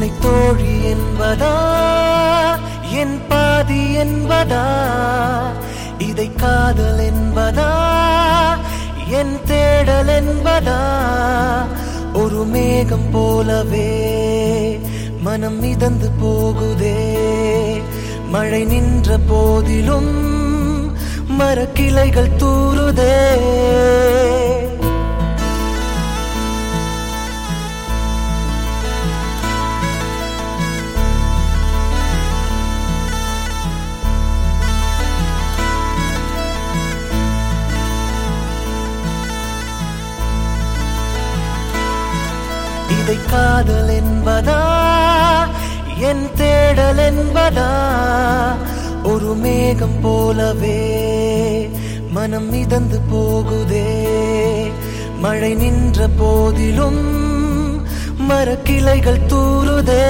என்னை தோழி என்பதா? என் பாதி என்பதா? இதை காதல் என்பதா? என் தேடல் என்பதா? ஒரு மேகம் போலவே மனம் மிதந்து போகுதே. மழை நின்ற போதிலும் மரக்கிளைகள் தூருதே. இதை காதல் என்பதா? என் தேடல் என்பதா? ஒரு மேகம் போலவே மனம் மிதந்து போகுதே. மழை நின்ற போதிலும் மரக்கிளைகள் தூறுதே